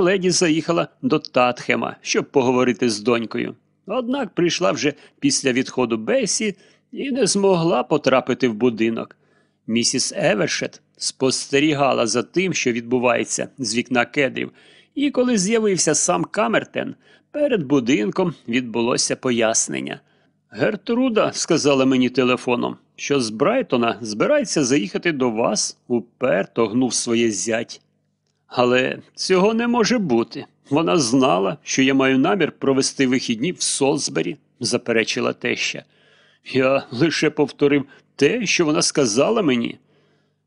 леді заїхала до Татхема, щоб поговорити з донькою. Однак прийшла вже після відходу Бесі і не змогла потрапити в будинок. Місіс Евершет спостерігала за тим, що відбувається з вікна кедрів, і коли з'явився сам Камертен, перед будинком відбулося пояснення. Гертруда сказала мені телефоном, що з Брайтона збирається заїхати до вас, уперто гнув своє зять. Але цього не може бути. Вона знала, що я маю намір провести вихідні в Солсбері, заперечила теща. Я лише повторив те, що вона сказала мені.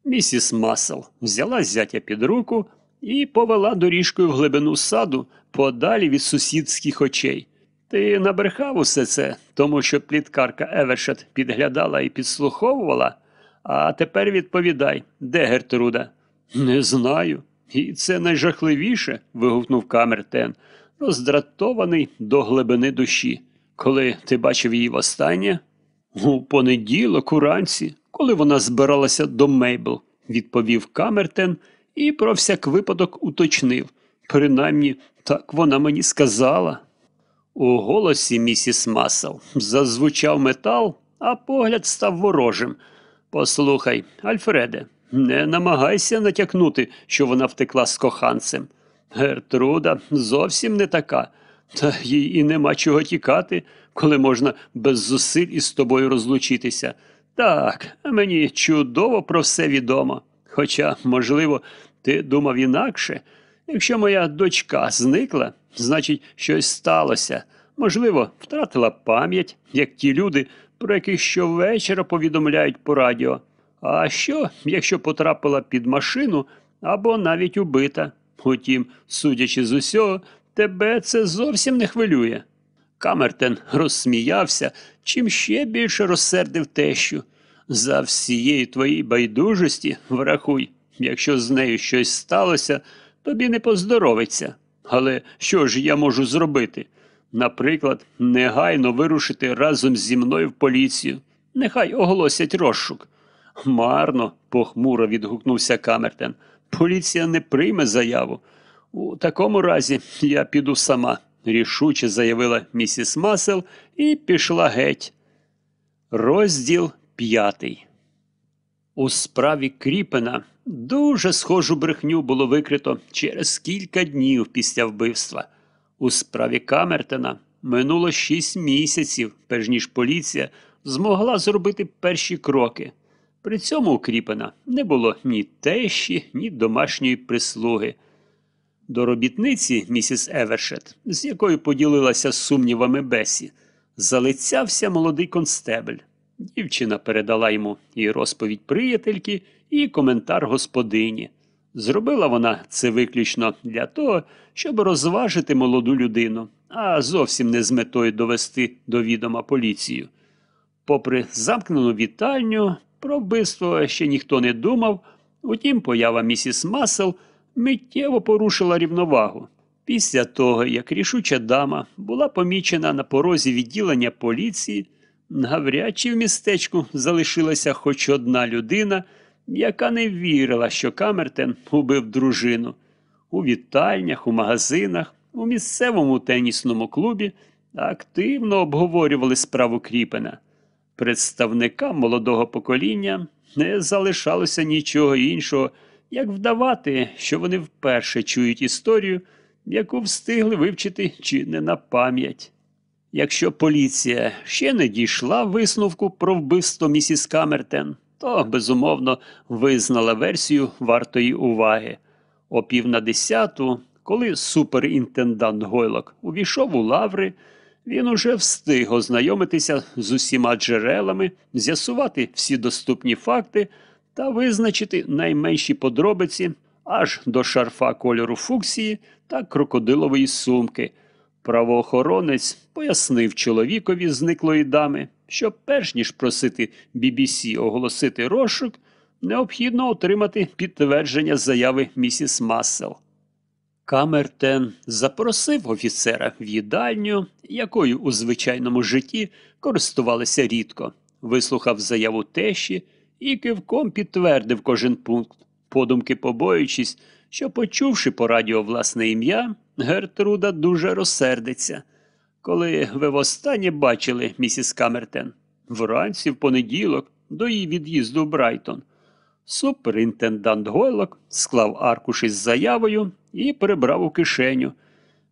Місіс Масел взяла зятя під руку і повела доріжкою в глибину саду подалі від сусідських очей. Ти набрехав усе це, тому що пліткарка Евершет підглядала і підслуховувала, а тепер відповідай, де Гертруда? Не знаю. І це найжахливіше. вигукнув Камертен, роздратований до глибини душі. Коли ти бачив її востаннє? У понеділок, уранці, коли вона збиралася до Мейбл, відповів Камертен і про всяк випадок уточнив. Принаймні, так вона мені сказала. У голосі місіс Масел зазвучав метал, а погляд став ворожим. Послухай, Альфреде, не намагайся натякнути, що вона втекла з коханцем. Гертруда зовсім не така, та їй і нема чого тікати, коли можна без зусиль із тобою розлучитися. Так, мені чудово про все відомо. Хоча, можливо, ти думав інакше. Якщо моя дочка зникла, значить, щось сталося. Можливо, втратила пам'ять, як ті люди, про яких щовечора повідомляють по радіо. А що, якщо потрапила під машину або навіть убита? Утім, судячи з усього, тебе це зовсім не хвилює. Камертен розсміявся, чим ще більше розсердив тещу. За всієї твоїй байдужості, врахуй, якщо з нею щось сталося, тобі не поздоровиться. Але що ж я можу зробити? Наприклад, негайно вирушити разом зі мною в поліцію. Нехай оголосять розшук. Марно, похмуро відгукнувся Камертен. Поліція не прийме заяву. У такому разі я піду сама, рішуче заявила місіс Масел і пішла геть. Розділ п'ятий. У справі Кріпена дуже схожу брехню було викрито через кілька днів після вбивства. У справі Камертена минуло шість місяців, перш ніж поліція змогла зробити перші кроки. При цьому у Кріпена не було ні тещі, ні домашньої прислуги. До робітниці місіс Евершет, з якою поділилася сумнівами Бесі, залицявся молодий констебель. Дівчина передала йому і розповідь приятельки, і коментар господині. Зробила вона це виключно для того, щоб розважити молоду людину, а зовсім не з метою довести до відома поліцію. Попри замкнену вітальню, про вбивство ще ніхто не думав, утім, поява місіс Масел миттєво порушила рівновагу. Після того, як рішуча дама була помічена на порозі відділення поліції, навряд чи в містечку залишилася хоч одна людина, яка не вірила, що Камертен убив дружину. У вітальнях, у магазинах, у місцевому тенісному клубі активно обговорювали справу Кріпена. Представникам молодого покоління не залишалося нічого іншого, як вдавати, що вони вперше чують історію, яку встигли вивчити чи не на пам'ять. Якщо поліція ще не дійшла висновку про вбивство місіс Камертен, то безумовно визнала версію вартої уваги. О пів на десяту, коли суперінтендант Гойлок увійшов у лаври, він уже встиг ознайомитися з усіма джерелами, з'ясувати всі доступні факти та визначити найменші подробиці аж до шарфа кольору фуксії та крокодилової сумки. Правоохоронець пояснив чоловікові зниклої дами, що перш ніж просити BBC оголосити розшук, необхідно отримати підтвердження заяви місіс Массел. Камертен запросив офіцера в їдальню, якою у звичайному житті користувалися рідко, вислухав заяву тещі і кивком підтвердив кожен пункт, подумки побоюючись, що, почувши по радіо власне ім'я, Гертруда дуже розсердиться. Коли ви востаннє бачили місіс Камертен? Вранці в понеділок до її від'їзду в Брайтон. Суперінтендант Гойлок склав аркуш із заявою і прибрав у кишеню.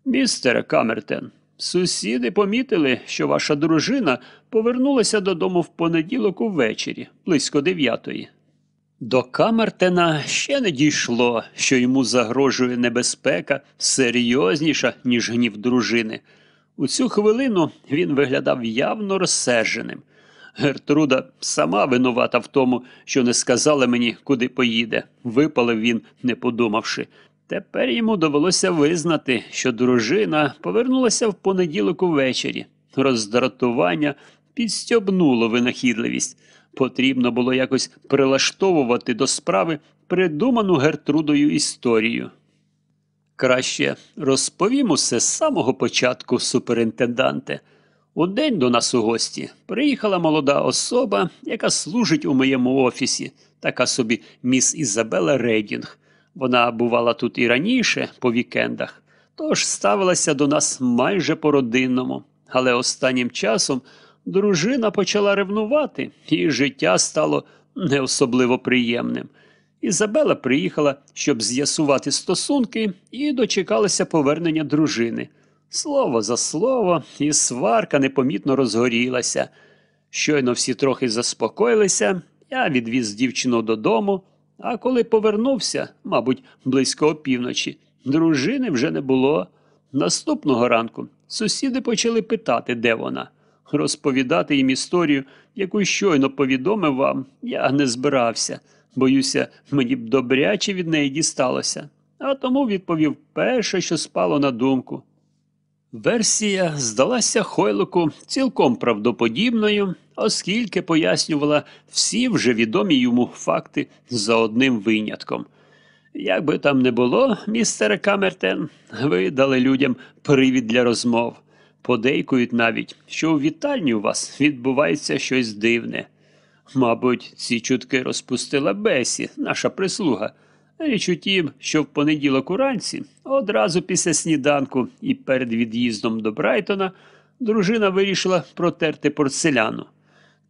Містере Камертен, сусіди помітили, що ваша дружина повернулася додому в понеділок увечері, близько дев'ятої. До Камертена ще не дійшло, що йому загрожує небезпека серйозніша, ніж гнів дружини. У цю хвилину він виглядав явно розсерженим. Гертруда сама винувата в тому, що не сказала мені, куди поїде, випалив він, не подумавши. Тепер йому довелося визнати, що дружина повернулася в понеділок увечері. Роздратування підстьобнуло винахідливість. Потрібно було якось прилаштовувати до справи придуману Гертрудою історію. Краще розповім усе з самого початку, суперінтенданте. У день до нас у гості приїхала молода особа, яка служить у моєму офісі, така собі міс Ізабела Рейдінг. Вона бувала тут і раніше, по вікендах, тож ставилася до нас майже по-родинному. Але останнім часом дружина почала ревнувати, і життя стало не особливо приємним. Ізабела приїхала, щоб з'ясувати стосунки, і дочекалася повернення дружини. Слово за слово, і сварка непомітно розгорілася. Щойно всі трохи заспокоїлися, я відвіз дівчину додому, а коли повернувся, мабуть, близько опівночі, дружини вже не було. Наступного ранку сусіди почали питати, де вона. Розповідати їм історію, яку щойно повідомив вам, я не збирався. Боюся, мені б добряче від неї дісталося. А тому відповів перше, що спало на думку. Версія здалася Хойлоку цілком правдоподібною, оскільки пояснювала всі вже відомі йому факти за одним винятком. Як би там не було, містере Камертен, ви дали людям привід для розмов. Подейкують навіть, що у вітальні у вас відбувається щось дивне. Мабуть, ці чутки розпустила Бесі, наша прислуга. Річ у тім, що в понеділок уранці, одразу після сніданку і перед від'їздом до Брайтона, дружина вирішила протерти порцеляну.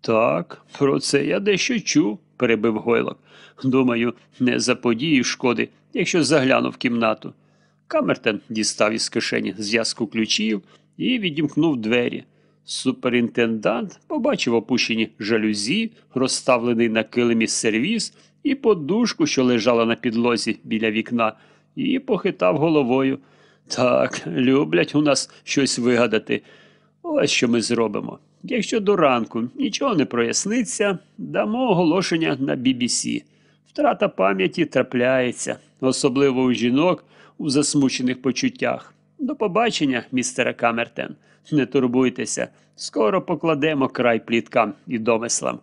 Так, про це я дещо чув, перебив Гойлок. Думаю, не заподію шкоди, якщо загляну в кімнату. Камертен дістав із кишені зв'язку ключів і відімкнув двері. Суперінтендант побачив опущені жалюзі, розставлений на килимі сервіз і подушку, що лежала на підлозі біля вікна, і похитав головою. Так, люблять у нас щось вигадати. Ось що ми зробимо. Якщо до ранку нічого не проясниться, дамо оголошення на BBC. Втрата пам'яті трапляється, особливо у жінок у засмучених почуттях. До побачення, містере Камертен. Не турбуйтеся, скоро покладемо край пліткам і домислам.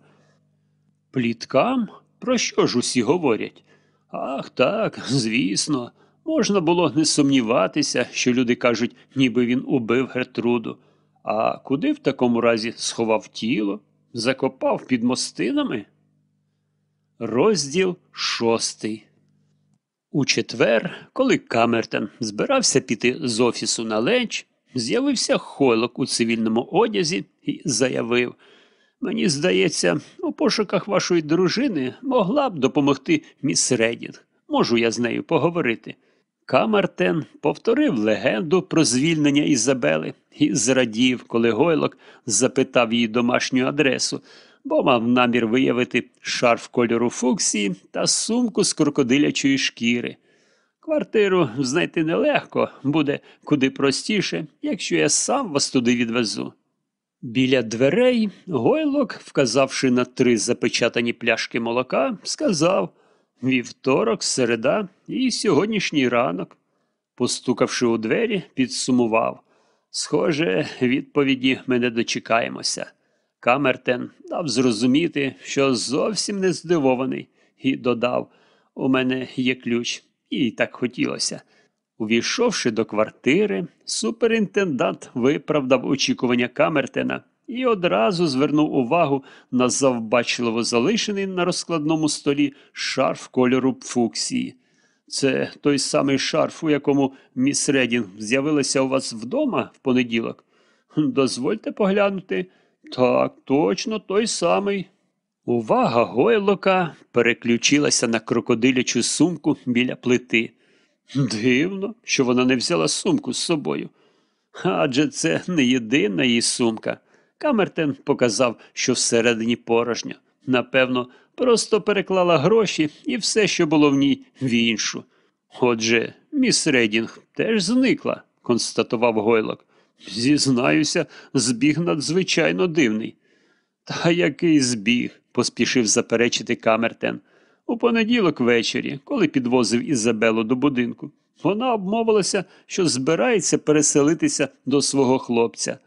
Пліткам? Про що ж усі говорять? Ах, так, звісно. Можна було не сумніватися, що люди кажуть, ніби він убив Гертруду. А куди в такому разі сховав тіло, закопав під мостинами? Розділ шостий. У четвер, коли Камертон збирався піти з офісу на ленч, з'явився хойлок у цивільному одязі і заявив Мені здається, у пошуках вашої дружини могла б допомогти міс Редінг. Можу я з нею поговорити. Камертен повторив легенду про звільнення Ізабели і зрадів, коли Гойлок запитав її домашню адресу, бо мав намір виявити шарф кольору фуксії та сумку з крокодилячої шкіри. Квартиру знайти нелегко, буде куди простіше, якщо я сам вас туди відвезу. Біля дверей Гойлок, вказавши на три запечатані пляшки молока, сказав вівторок, середа і сьогоднішній ранок. Постукавши у двері, підсумував. Схоже, відповіді ми не дочекаємося. Камертен дав зрозуміти, що зовсім не здивований, і додав у мене є ключ, і так хотілося. Увійшовши до квартири, суперінтендант виправдав очікування Камертена і одразу звернув увагу на завбачливо залишений на розкладному столі шарф кольору пфуксії. Це той самий шарф, у якому міс Редінг з'явилася у вас вдома в понеділок? Дозвольте поглянути. Так, точно той самий. Увага Гойлока переключилася на крокодилячу сумку біля плити. Дивно, що вона не взяла сумку з собою. Адже це не єдина її сумка. Камертен показав, що всередині порожньо. Напевно, просто переклала гроші і все, що було в ній, в іншу. Отже, міс Рейдінг теж зникла, констатував Гойлок. Зізнаюся, збіг надзвичайно дивний. Та який збіг? поспішив заперечити Камертен. У понеділок ввечері, коли підвозив Ізабелу до будинку, вона обмовилася, що збирається переселитися до свого хлопця.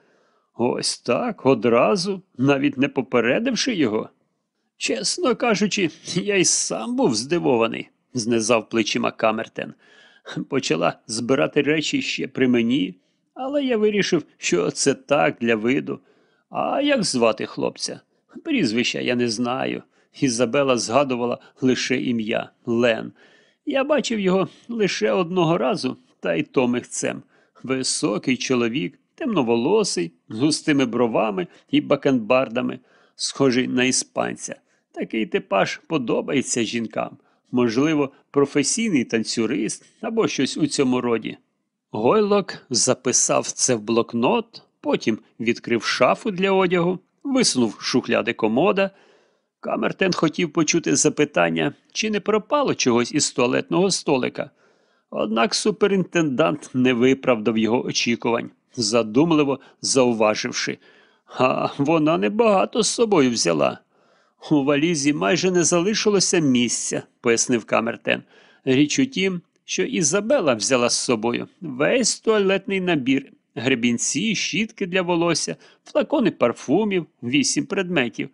Ось так, одразу, навіть не попередивши його. Чесно кажучи, я й сам був здивований, знизав плечима Камертен. Почала збирати речі ще при мені, але я вирішив, що це так для виду. А як звати хлопця? Прізвища я не знаю. Ізабела згадувала лише ім'я Лен. Я бачив його лише одного разу, та й то михцем. Високий чоловік, темноволосий, з густими бровами і бакенбардами, схожий на іспанця. Такий типаж подобається жінкам. Можливо, професійний танцюрист або щось у цьому роді. Гойлок записав це в блокнот, потім відкрив шафу для одягу, висунув шухляди комода. Камертен хотів почути запитання, чи не пропало чогось із туалетного столика. Однак суперінтендант не виправдав його очікувань, задумливо зауваживши. А вона небагато з собою взяла. У валізі майже не залишилося місця, пояснив Камертен. Річ у тім, що Ізабела взяла з собою весь туалетний набір, гребінці, щітки для волосся, флакони парфумів, вісім предметів.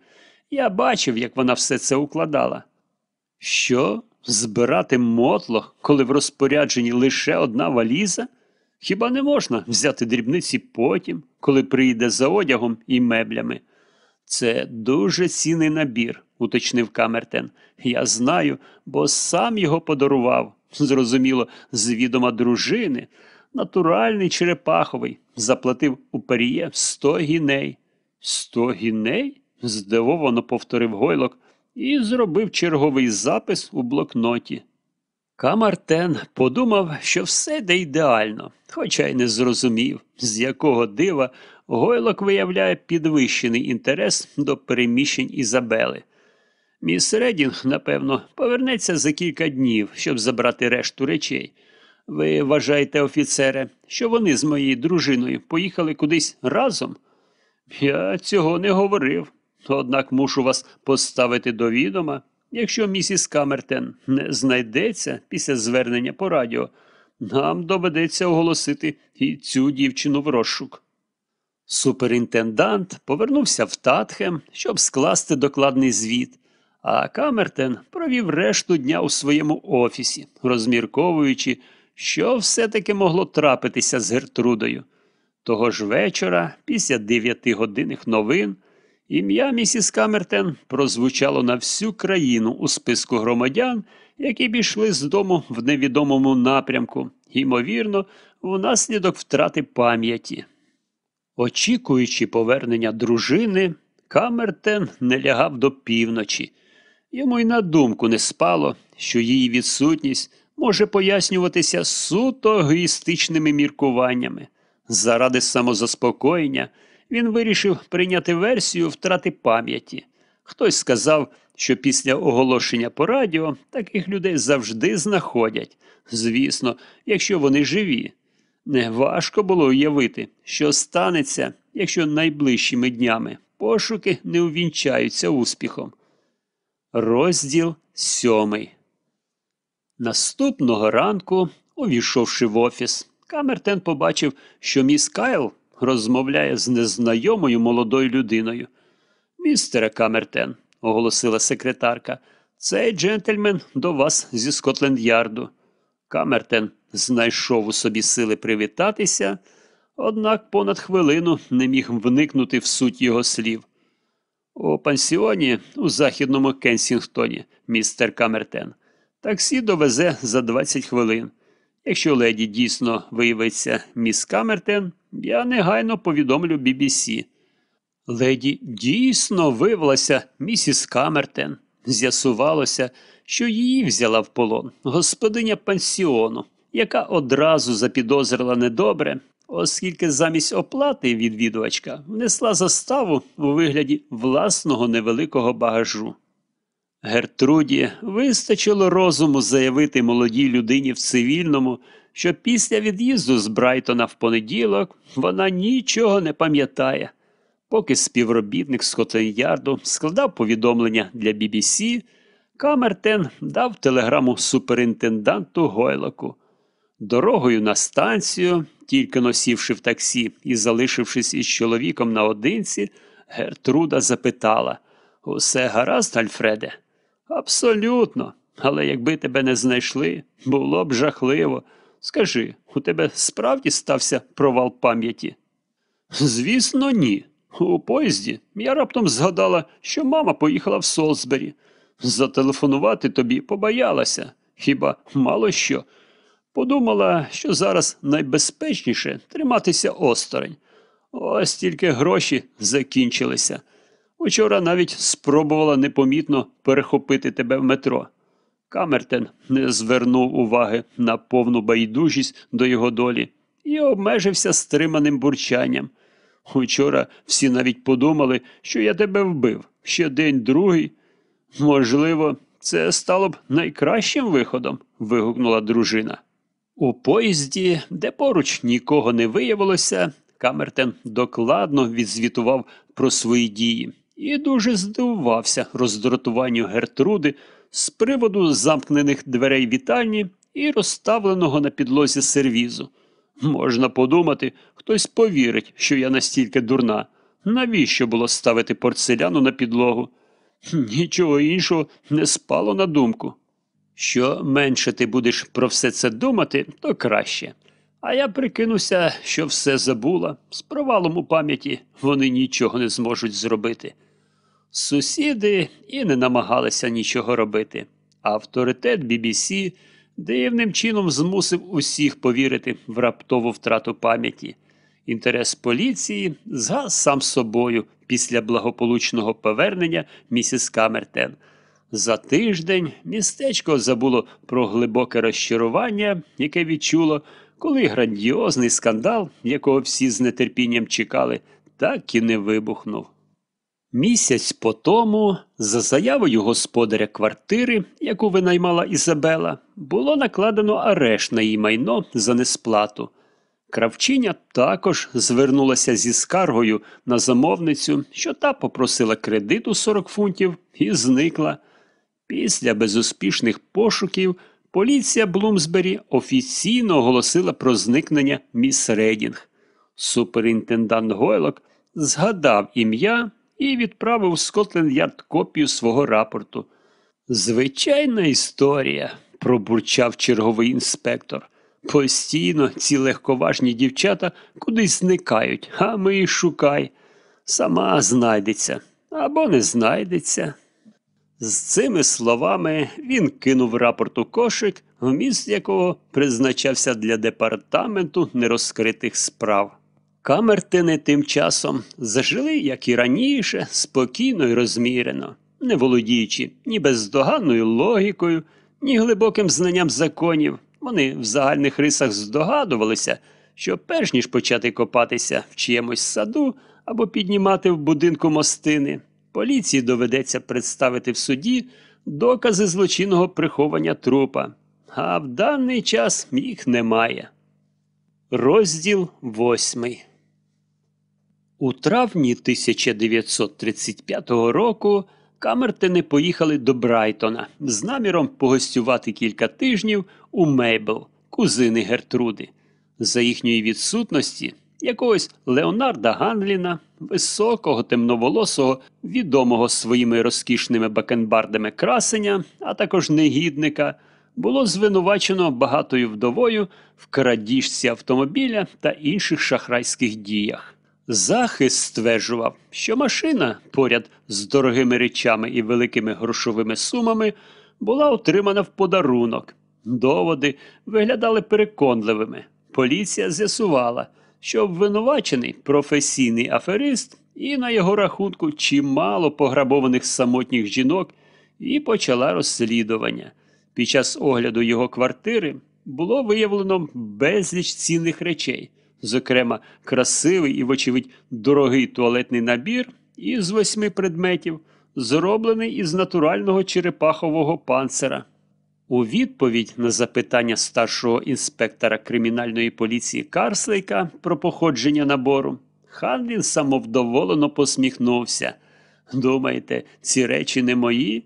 Я бачив, як вона все це укладала. Що? Збирати мотлох, коли в розпорядженні лише одна валіза? Хіба не можна взяти дрібниці потім, коли прийде за одягом і меблями? Це дуже цінний набір, уточнив Камертен. Я знаю, бо сам його подарував. Зрозуміло, з відома дружини, натуральний черепаховий, заплатив у паріє сто гіней. Сто гіней? Здивовано повторив Гойлок і зробив черговий запис у блокноті. Камартен подумав, що все йде ідеально, хоча й не зрозумів, з якого дива Гойлок виявляє підвищений інтерес до переміщень Ізабели. Міс Редінг, напевно, повернеться за кілька днів, щоб забрати решту речей. Ви вважаєте, офіцере, що вони з моєю дружиною поїхали кудись разом? Я цього не говорив, однак мушу вас поставити до відома. Якщо місіс Камертен не знайдеться після звернення по радіо, нам доведеться оголосити і цю дівчину в розшук. Суперінтендант повернувся в Татхем, щоб скласти докладний звіт, а Камертен провів решту дня у своєму офісі, розмірковуючи, що все-таки могло трапитися з Гертрудою. Того ж вечора, після дев'ятигодинних новин, ім'я місіс Камертен прозвучало на всю країну у списку громадян, які пішли з дому в невідомому напрямку, ймовірно, внаслідок втрати пам'яті. Очікуючи повернення дружини, Камертен не лягав до півночі. Йому й на думку не спало, що її відсутність може пояснюватися суто егоїстичними міркуваннями. Заради самозаспокоєння він вирішив прийняти версію втрати пам'яті. Хтось сказав, що після оголошення по радіо таких людей завжди знаходять, звісно, якщо вони живі. Неважко було уявити, що станеться, якщо найближчими днями пошуки не увінчаються успіхом. Розділ сьомий. Наступного ранку, увійшовши в офіс, Камертен побачив, що міс Кайл розмовляє з незнайомою молодою людиною. Містере Камертен, оголосила секретарка, цей джентльмен до вас зі Скотленд Ярду. Камертен знайшов у собі сили привітатися, однак понад хвилину не міг вникнути в суть його слів. У пансіоні у західному Кенсінгтоні, містер Камертен. Таксі довезе за 20 хвилин. Якщо леді дійсно виявиться міс Камертен, я негайно повідомлю BBC. Леді дійсно виявилася місіс Камертен. З'ясувалося, що її взяла в полон господиня пансіону, яка одразу запідозрила недобре, оскільки замість оплати відвідувачка внесла заставу у вигляді власного невеликого багажу. Гертруді вистачило розуму заявити молодій людині в цивільному, що після від'їзду з Брайтона в понеділок вона нічого не пам'ятає. Поки співробітник Скотленд-Ярду складав повідомлення для BBC, Камертен дав телеграму суперінтенданту Гойлоку. Дорогою на станцію, тільки носівши в таксі і залишившись із чоловіком наодинці, Гертруда запитала Усе гаразд, Альфреде? Абсолютно. Але якби тебе не знайшли, було б жахливо. Скажи, у тебе справді стався провал пам'яті? Звісно, ні. У поїзді я раптом згадала, що мама поїхала в Солсбері. Зателефонувати тобі побоялася, хіба мало що. Подумала, що зараз найбезпечніше триматися осторонь. Ось тільки гроші закінчилися. Учора навіть спробувала непомітно перехопити тебе в метро. Камертен не звернув уваги на повну байдужість до його долі і обмежився стриманим бурчанням. Учора всі навіть подумали, що я тебе вбив ще день другий. Можливо, це стало б найкращим виходом. вигукнула дружина. У поїзді, де поруч нікого не виявилося, Камертен докладно відзвітував про свої дії і дуже здивувався роздратуванню Гертруди з приводу замкнених дверей вітальні і розставленого на підлозі сервізу. Можна подумати, хтось повірить, що я настільки дурна. Навіщо було ставити порцеляну на підлогу? Нічого іншого не спало на думку. Що менше ти будеш про все це думати, то краще. А я прикинуся, що все забула. З провалом у пам'яті вони нічого не зможуть зробити. Сусіди і не намагалися нічого робити. Авторитет BBC дивним чином змусив усіх повірити в раптову втрату пам'яті. Інтерес поліції згас сам собою після благополучного повернення місіс Камертен. За тиждень містечко забуло про глибоке розчарування, яке відчуло, коли грандіозний скандал, якого всі з нетерпінням чекали, так і не вибухнув. Місяць по тому, за заявою господаря квартири, яку винаймала Ізабела, було накладено арешт на її майно за несплату. Кравчиня також звернулася зі скаргою на замовницю, що та попросила кредиту 40 фунтів і зникла. Після безуспішних пошуків поліція Блумсбері офіційно оголосила про зникнення міс Рейдінг. Суперінтендант Гойлок згадав ім'я і відправив Скотленд-Ярд копію свого рапорту. Звичайна історія, пробурчав черговий інспектор. Постійно ці легковажні дівчата кудись зникають, а ми їх шукай. Сама знайдеться або не знайдеться. З цими словами він кинув рапорт у кошик, вміст якого призначався для департаменту нерозкритих справ. Камертини тим часом зажили, як і раніше, спокійно і розмірено, не володіючи ні бездоганною логікою, ні глибоким знанням законів. Вони в загальних рисах здогадувалися, що перш ніж почати копатися в чиємусь саду або піднімати в будинку мостини, поліції доведеться представити в суді докази злочинного приховання трупа. А в даний час їх немає. Розділ восьмий. У травні 1935 року Камертини поїхали до Брайтона з наміром погостювати кілька тижнів у Мейбл, кузини Гертруди. За їхньої відсутності якогось Леонарда Ганліна, високого, темноволосого, відомого своїми розкішними бакенбардами красення, а також негідника, було звинувачено багатою вдовою в крадіжці автомобіля та інших шахрайських діях. Захист стверджував, що машина поряд з дорогими речами і великими грошовими сумами була отримана в подарунок. Доводи виглядали переконливими. Поліція з'ясувала, що обвинувачений професійний аферист і на його рахунку чимало пограбованих самотніх жінок, і почала розслідування. Під час огляду його квартири було виявлено безліч цінних речей, зокрема, красивий і, вочевидь, дорогий туалетний набір із восьми предметів, зроблений із натурального черепахового панцира. У відповідь на запитання старшого інспектора кримінальної поліції Карслейка про походження набору, Ханлін самовдоволено посміхнувся. Думаєте, ці речі не мої?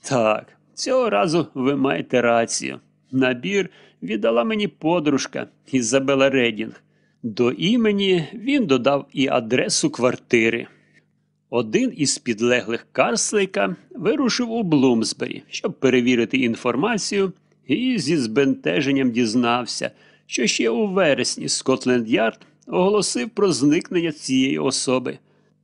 Так, цього разу ви маєте рацію. Набір віддала мені подружка Ізабела Редінг. До імені він додав і адресу квартири. Один із підлеглих Карслейка вирушив у Блумсбері, щоб перевірити інформацію, і зі збентеженням дізнався, що ще у вересні Скотленд Ярд оголосив про зникнення цієї особи.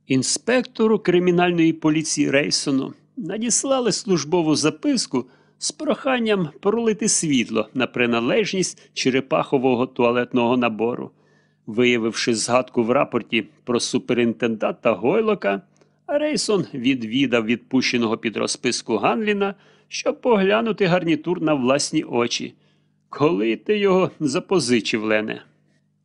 Інспектору кримінальної поліції Рейсону надіслали службову записку з проханням пролити світло на приналежність черепахового туалетного набору. Виявивши згадку в рапорті про суперінтенданта Гойлока, Рейсон відвідав відпущеного під розписку Ганліна, щоб поглянути гарнітур на власні очі. Коли ти його запозичив, Лене?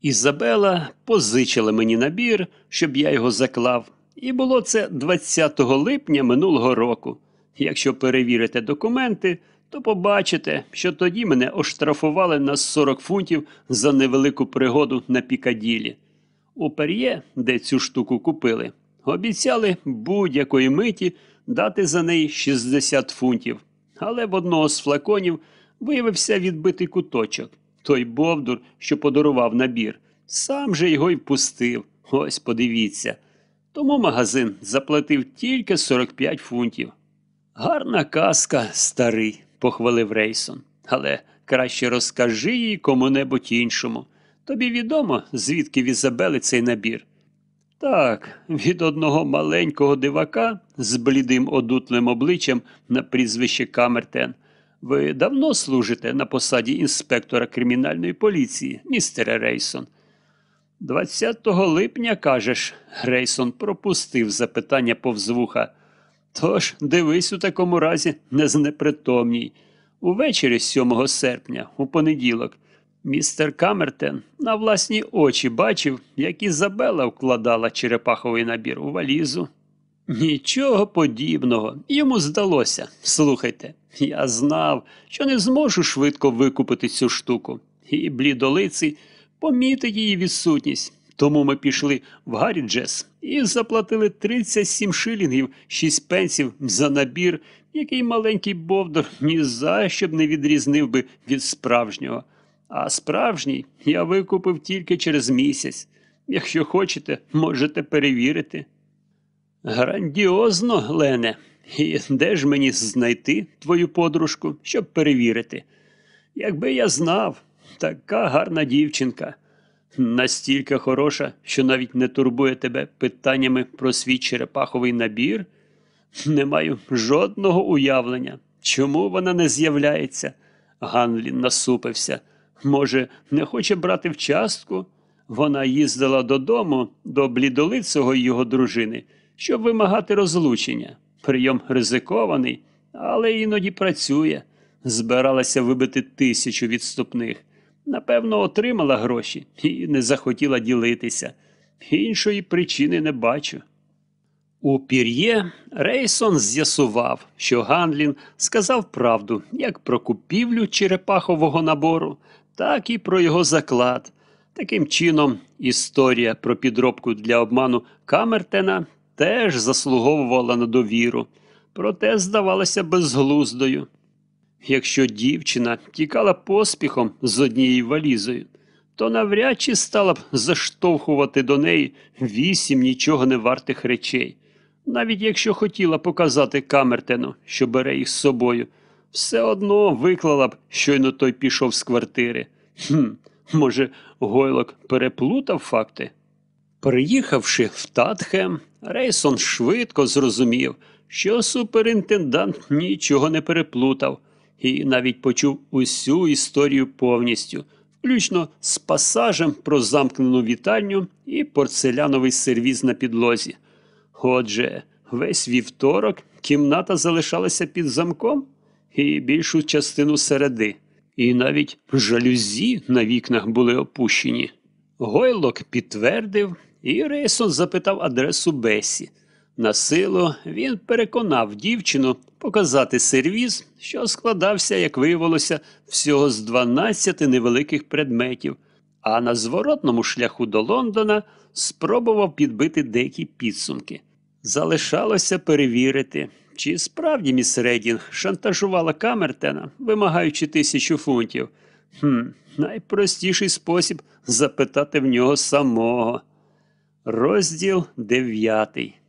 Ізабела позичила мені набір, щоб я його заклав, і було це 20 липня минулого року. Якщо перевірите документи, то побачите, що тоді мене оштрафували на 40 фунтів за невелику пригоду на Пікаділі. У пер'є, де цю штуку купили, обіцяли будь-якої миті дати за неї 60 фунтів, але в одного з флаконів виявився відбитий куточок. Той Бовдур, що подарував набір, сам же його й впустив. Ось подивіться. Тому магазин заплатив тільки 45 фунтів. Гарна казка, старий, похвалив Рейсон. Але краще розкажи їй кому-небудь іншому. Тобі відомо, звідки в Ізабели цей набір? Так, від одного маленького дивака з блідим одутлим обличчям на прізвище Камертен. Ви давно служите на посаді інспектора кримінальної поліції, містере Рейсон. 20 липня, кажеш, Рейсон пропустив запитання повз вуха. Тож, дивись у такому разі, не знепритомній. Увечері 7 серпня, у понеділок, містер Камертен на власні очі бачив, як Ізабела вкладала черепаховий набір у валізу. Нічого подібного. Йому здалося. Слухайте, я знав, що не зможу швидко викупити цю штуку. І блідолиций помітить її відсутність. Тому ми пішли в Гарріджес і заплатили 37 шилінгів 6 пенсів за набір, який маленький Бовдор ні за що б не відрізнив би від справжнього. А справжній я викупив тільки через місяць. Якщо хочете, можете перевірити. Грандіозно, Лене. І де ж мені знайти твою подружку, щоб перевірити? Якби я знав, така гарна дівчинка. Настільки хороша, що навіть не турбує тебе питаннями про свій черепаховий набір? Не маю жодного уявлення, чому вона не з'являється. Ганлін насупився. Може, не хоче брати в частку? Вона їздила додому до блідолицього й його дружини, щоб вимагати розлучення. Прийом ризикований, але іноді працює. Збиралася вибити тисячу відступних. Напевно, отримала гроші і не захотіла ділитися. Іншої причини не бачу. У пір'є Рейсон з'ясував, що Ганлін сказав правду як про купівлю черепахового набору, так і про його заклад. Таким чином, історія про підробку для обману Камертена теж заслуговувала на довіру, проте здавалася безглуздою. Якщо дівчина тікала поспіхом з однією валізою, то навряд чи стала б заштовхувати до неї вісім нічого не вартих речей. Навіть якщо хотіла показати Камертену, що бере їх з собою, все одно виклала б, щойно той пішов з квартири. Хм, Може, Гойлок переплутав факти? Приїхавши в Татхем, Рейсон швидко зрозумів, що суперінтендант нічого не переплутав і навіть почув усю історію повністю, включно з пасажем про замкнену вітальню і порцеляновий сервіз на підлозі. Отже, весь вівторок кімната залишалася під замком і більшу частину середи, і навіть жалюзі на вікнах були опущені. Гойлок підтвердив, і Рейсон запитав адресу Бесі. На силу він переконав дівчину показати сервіз, що складався, як виявилося, всього з 12 невеликих предметів, а на зворотному шляху до Лондона спробував підбити деякі підсумки. Залишалося перевірити, чи справді міс Редінг шантажувала Камертена, вимагаючи тисячу фунтів. Хм, найпростіший спосіб запитати в нього самого. Розділ дев'ятий.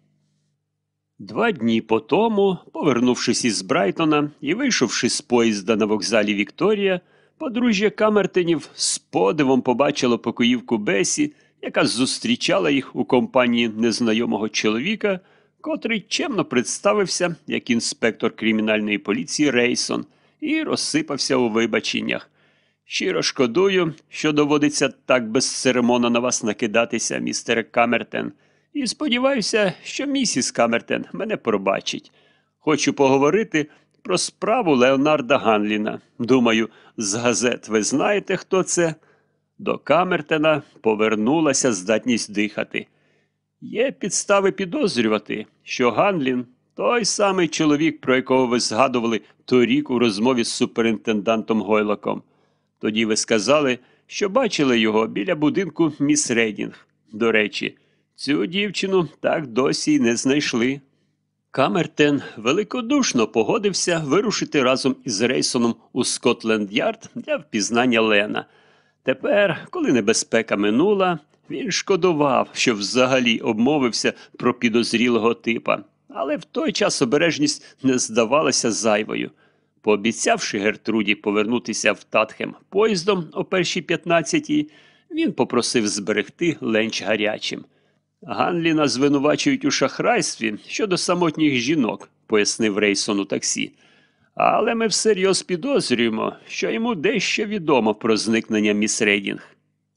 Два дні по тому, повернувшись із Брайтона і вийшовши з поїзда на вокзалі Вікторія, подружжя Камертенів з подивом побачило покоївку Бесі, яка зустрічала їх у компанії незнайомого чоловіка, котрий чемно представився як інспектор кримінальної поліції Рейсон і розсипався у вибаченнях. Щиро шкодую, що доводиться так безцеремонно на вас накидатися, містере Камертен. І сподіваюся, що місіс Камертен мене пробачить. Хочу поговорити про справу Леонарда Ганліна. Думаю, з газет ви знаєте, хто це. До Камертена повернулася здатність дихати. Є підстави підозрювати, що Ганлін той самий чоловік, про якого ви згадували торік у розмові з суперінтендантом Гойлоком. Тоді ви сказали, що бачили його біля будинку міс Рейдінг. До речі, цю дівчину так досі й не знайшли. Камертен великодушно погодився вирушити разом із Рейсоном у Скотленд-Ярд для впізнання Лена. Тепер, коли небезпека минула, він шкодував, що взагалі обмовився про підозрілого типа, але в той час обережність не здавалася зайвою. Пообіцявши Гертруді повернутися в Татхем поїздом о першій п'ятнадцятій, він попросив зберегти ленч гарячим. Ганліна звинувачують у шахрайстві щодо самотніх жінок, пояснив Рейсон у таксі. Але ми всерйоз підозрюємо, що йому дещо відомо про зникнення міс Рейдінг.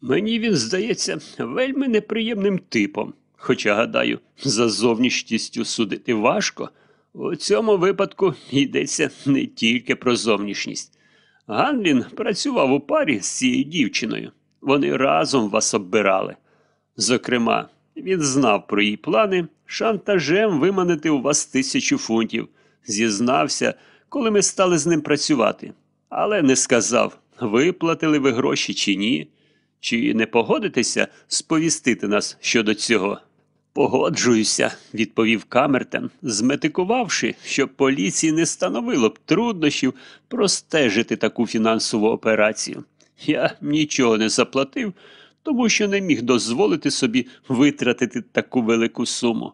Мені він здається вельми неприємним типом, хоча, гадаю, за зовнішністю судити важко. У цьому випадку йдеться не тільки про зовнішність. Ганлін працював у парі з цією дівчиною. Вони разом вас оббирали. Зокрема, він знав про її плани шантажем виманити у вас тисячу фунтів, зізнався, коли ми стали з ним працювати, але не сказав, виплатили ви гроші чи ні, чи не погодитеся сповістити нас щодо цього. Погоджуюся, відповів Камертен, зметикувавши, що поліції не становило б труднощів простежити таку фінансову операцію. Я нічого не заплатив, тому що не міг дозволити собі витратити таку велику суму.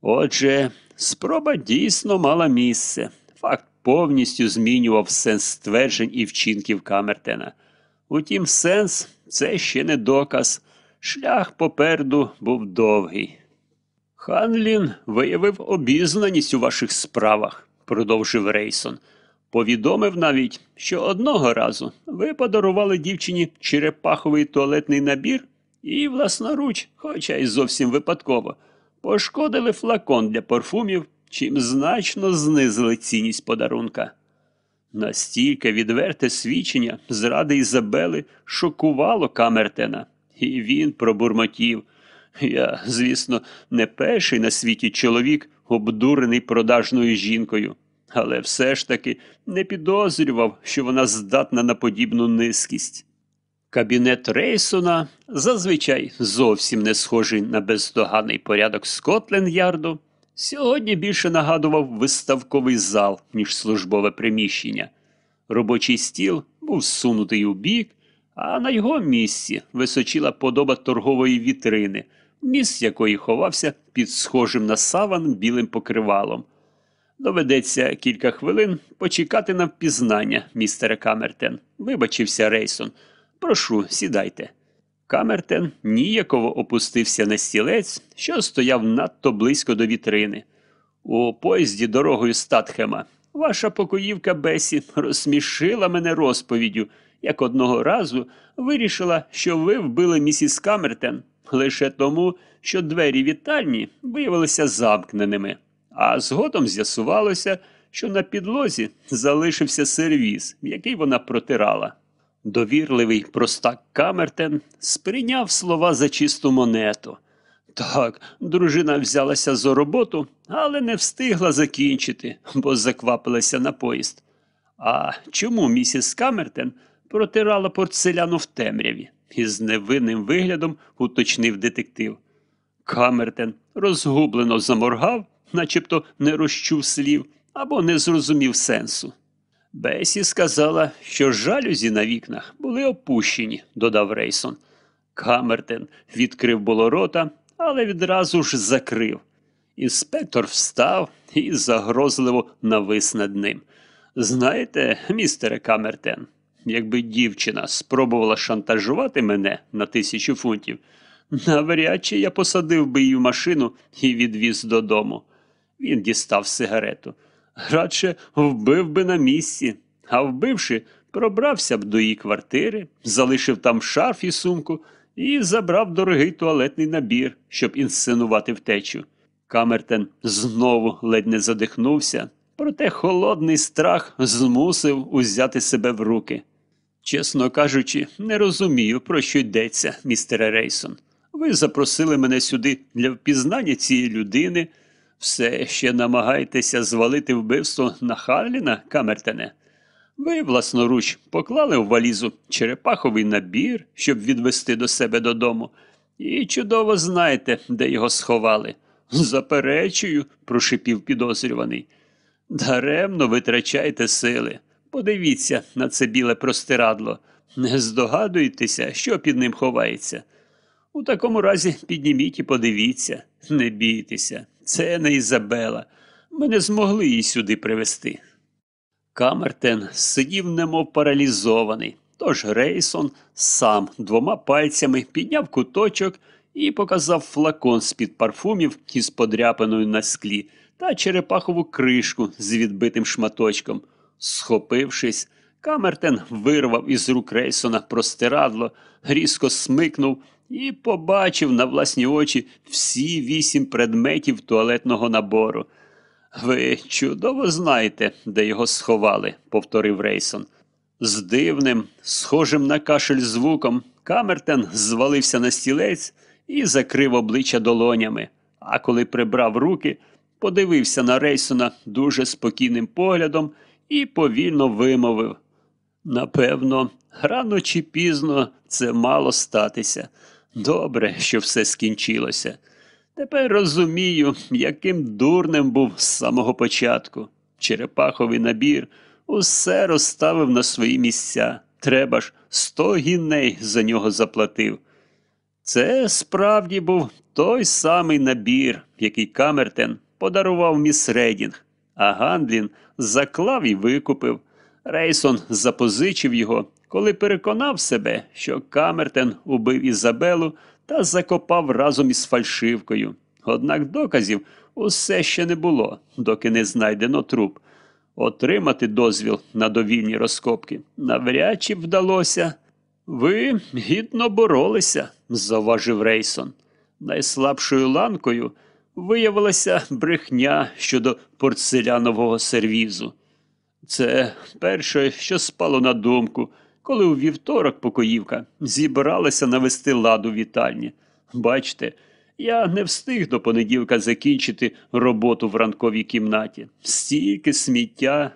Отже, спроба дійсно мала місце. Факт повністю змінював сенс стверджень і вчинків Камертена. Утім, сенс це ще не доказ. Шлях попереду був довгий. Ханлін виявив обізнаність у ваших справах, продовжив Рейсон. Повідомив навіть, що одного разу ви подарували дівчині черепаховий туалетний набір і, власноруч, хоча й зовсім випадково, пошкодили флакон для парфумів, чим значно знизили цінність подарунка. Настільки відверте свідчення зради Ізабели шокувало Камертена, і він пробурмотів. Я, звісно, не перший на світі чоловік, обдурений продажною жінкою, але все ж таки не підозрював, що вона здатна на подібну низькість. Кабінет Рейсона, зазвичай зовсім не схожий на бездоганний порядок Скотленд-Ярду, сьогодні більше нагадував виставковий зал, ніж службове приміщення. Робочий стіл був сунутий у бік, а на його місці височила подоба торгової вітрини, місць якої ховався під схожим на саван білим покривалом. Доведеться кілька хвилин почекати на впізнання, містере Камертен, вибачився Рейсон. Прошу, сідайте. Камертен ніяково опустився на стілець, що стояв надто близько до вітрини. У поїзді дорогою Статхема ваша покоївка Бесі розсмішила мене розповіддю, як одного разу вирішила, що ви вбили місіс Камертен лише тому, що двері вітальні виявилися замкненими, а згодом з'ясувалося, що на підлозі залишився сервіз, який вона протирала. Довірливий простак Камертен сприйняв слова за чисту монету. Так, дружина взялася за роботу, але не встигла закінчити, бо заквапилася на поїзд. А чому місіс Камертен протирала порцеляну в темряві? із невинним виглядом уточнив детектив. Камертен розгублено заморгав, начебто не розчув слів або не зрозумів сенсу. Бесі сказала, що жалюзі на вікнах були опущені, додав Рейсон. Камертен відкрив було рота, але відразу ж закрив. Інспектор встав і загрозливо навис над ним. Знаєте, містере Камертен, якби дівчина спробувала шантажувати мене на тисячу фунтів, навряд чи я посадив би її в машину і відвіз додому. Він дістав сигарету. Радше вбив би на місці, а вбивши, пробрався б до її квартири, залишив там шарф і сумку і забрав дорогий туалетний набір, щоб інсценувати втечу. Камертен знову ледь не задихнувся, проте холодний страх змусив узяти себе в руки. Чесно кажучи, не розумію, про що йдеться, містере Рейсон. Ви запросили мене сюди для впізнання цієї людини. Все ще намагаєтеся звалити вбивство на Харліна, Камертене? Ви, власноруч, поклали в валізу черепаховий набір, щоб відвести до себе додому, і чудово знаєте, де його сховали. Заперечую, прошипів підозрюваний. Даремно витрачайте сили. Подивіться на це біле простирадло. Не здогадуєтеся, що під ним ховається. У такому разі підніміть і подивіться, не бійтеся, це не Ізабела. Ми не змогли її сюди привезти. Камертен сидів немов паралізований, тож Рейсон сам двома пальцями підняв куточок і показав флакон з-під парфумів із подряпиною на склі та черепахову кришку з відбитим шматочком. Схопившись, Камертен вирвав із рук Рейсона простирадло, різко смикнув і побачив на власні очі всі вісім предметів туалетного набору. Ви чудово знаєте, де його сховали, повторив Рейсон. З дивним, схожим на кашель звуком, Камертен звалився на стілець і закрив обличчя долонями, а коли прибрав руки, подивився на Рейсона дуже спокійним поглядом і повільно вимовив. Напевно, рано чи пізно це мало статися. Добре, що все скінчилося. Тепер розумію, яким дурним був з самого початку. Черепаховий набір усе розставив на свої місця. Треба ж сто гіней за нього заплатив. Це справді був той самий набір, який Камертен подарував міс Рейдінг, а Гандлін заклав і викупив. Рейсон запозичив його, коли переконав себе, що Камертен убив Ізабелу та закопав разом із фальшивкою. Однак доказів усе ще не було, доки не знайдено труп. Отримати дозвіл на довільні розкопки навряд чи вдалося. Ви гідно боролися, заважив Рейсон. Найслабшою ланкою виявилася брехня щодо порцелянового сервізу. Це перше, що спало на думку, коли у вівторок покоївка зібралася навести ладу вітальні. Бачте, я не встиг до понеділка закінчити роботу в ранковій кімнаті. Стільки сміття.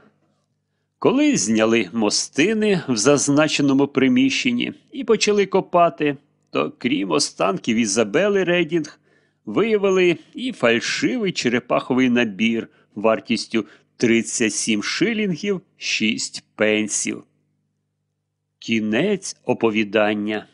Коли зняли мостини в зазначеному приміщенні і почали копати, то крім останків Ізабели Рейдінг, виявили і фальшивий черепаховий набір вартістю 37 шилінгів 6 пенсів. Кінець оповідання.